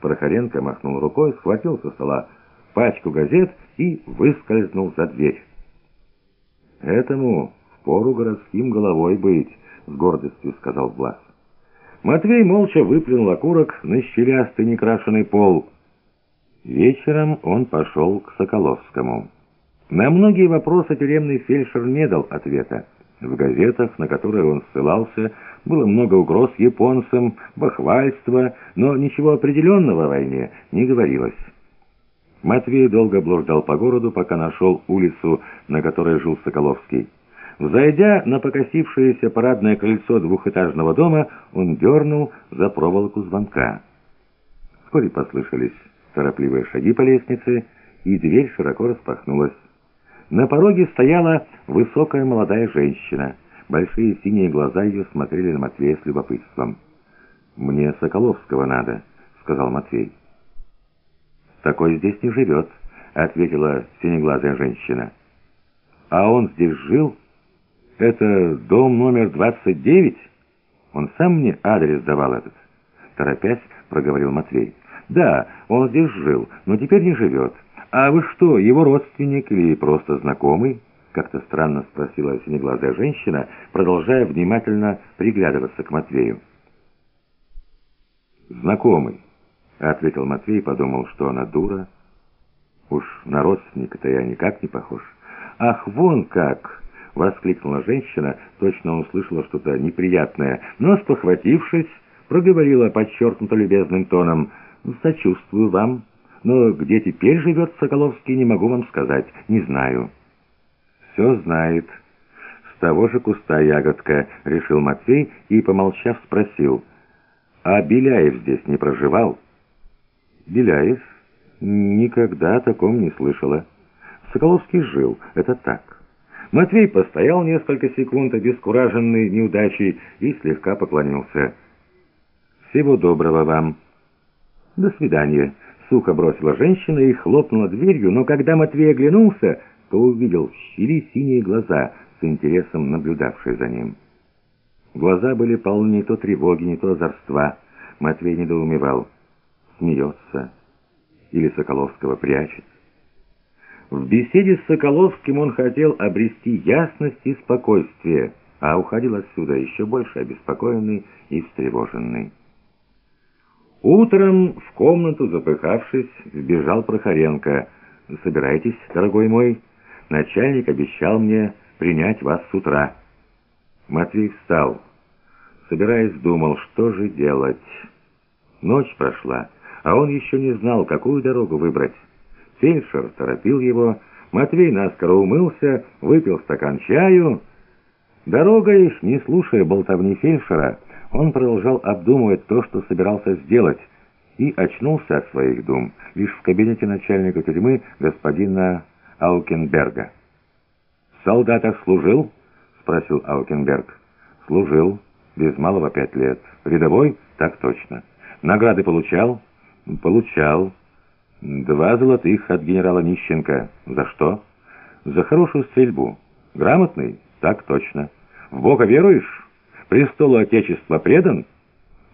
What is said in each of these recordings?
Прохоренко махнул рукой, схватил со стола пачку газет и выскользнул за дверь. «Этому впору городским головой быть», — с гордостью сказал Влас. Матвей молча выплюнул окурок на щелястый некрашенный пол. Вечером он пошел к Соколовскому. На многие вопросы тюремный фельдшер не дал ответа. В газетах, на которые он ссылался, было много угроз японцам, бахвальства, но ничего определенного о войне не говорилось. Матвей долго блуждал по городу, пока нашел улицу, на которой жил Соколовский. Взойдя на покосившееся парадное крыльцо двухэтажного дома, он дернул за проволоку звонка. Вскоре послышались торопливые шаги по лестнице, и дверь широко распахнулась. На пороге стояла высокая молодая женщина. Большие синие глаза ее смотрели на Матвея с любопытством. «Мне Соколовского надо», — сказал Матвей. «Такой здесь не живет», — ответила синеглазая женщина. «А он здесь жил? Это дом номер 29? Он сам мне адрес давал этот?» Торопясь, проговорил Матвей. «Да, он здесь жил, но теперь не живет». «А вы что, его родственник или просто знакомый?» Как-то странно спросила синеглазая женщина, продолжая внимательно приглядываться к Матвею. «Знакомый», — ответил Матвей подумал, что она дура. «Уж на родственника-то я никак не похож». «Ах, вон как!» — воскликнула женщина, точно услышала что-то неприятное, но, спохватившись, проговорила подчеркнуто любезным тоном «Сочувствую вам». Но где теперь живет Соколовский, не могу вам сказать, не знаю». «Все знает. С того же куста ягодка», — решил Матвей и, помолчав, спросил. «А Беляев здесь не проживал?» «Беляев? Никогда о таком не слышала. Соколовский жил, это так». Матвей постоял несколько секунд, обескураженный неудачей, и слегка поклонился. «Всего доброго вам. До свидания». Сухо бросила женщина и хлопнула дверью, но когда Матвей оглянулся, то увидел в щели синие глаза, с интересом наблюдавшие за ним. Глаза были полны не то тревоги, не то озорства. Матвей недоумевал. Смеется. Или Соколовского прячет. В беседе с Соколовским он хотел обрести ясность и спокойствие, а уходил отсюда еще больше обеспокоенный и встревоженный. Утром в комнату, запыхавшись, сбежал Прохоренко. «Собирайтесь, дорогой мой. Начальник обещал мне принять вас с утра». Матвей встал. Собираясь, думал, что же делать. Ночь прошла, а он еще не знал, какую дорогу выбрать. Фельдшер торопил его. Матвей наскоро умылся, выпил стакан чаю. Дорогой, не слушая болтовни фельдшера, он продолжал обдумывать то, что собирался сделать, и очнулся от своих дум лишь в кабинете начальника тюрьмы господина Аукенберга. «В служил?» — спросил Аукенберг. «Служил. Без малого пять лет. Рядовой? Так точно. Награды получал?» «Получал. Два золотых от генерала Нищенко. За что?» «За хорошую стрельбу. Грамотный? Так точно. В Бога веруешь?» Престолу Отечества предан?»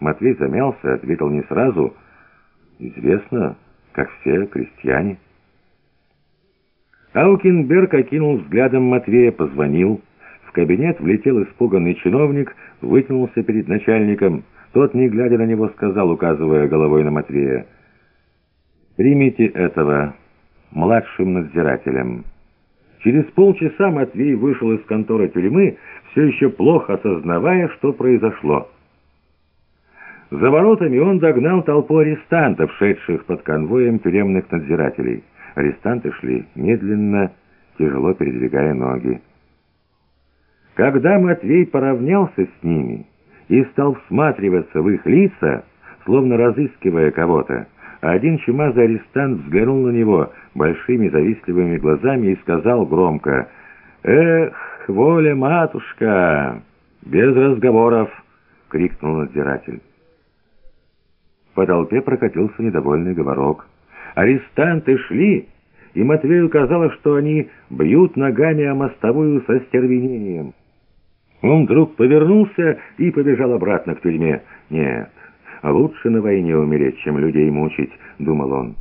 Матвей замялся, ответил не сразу. «Известно, как все крестьяне». Аукенберг окинул взглядом Матвея, позвонил. В кабинет влетел испуганный чиновник, вытянулся перед начальником. Тот, не глядя на него, сказал, указывая головой на Матвея, «Примите этого младшим надзирателем». Через полчаса Матвей вышел из конторы тюрьмы, все еще плохо осознавая, что произошло. За воротами он догнал толпу арестантов, шедших под конвоем тюремных надзирателей. Арестанты шли медленно, тяжело передвигая ноги. Когда Матвей поравнялся с ними и стал всматриваться в их лица, словно разыскивая кого-то, один чумазый арестант взглянул на него большими завистливыми глазами и сказал громко «Эх, воля, матушка!» «Без разговоров!» — крикнул надзиратель. По толпе прокатился недовольный говорок. Арестанты шли, и Матвею казалось, что они бьют ногами о мостовую со стервенением. Он вдруг повернулся и побежал обратно к тюрьме. Нет, «Лучше на войне умереть, чем людей мучить», — думал он.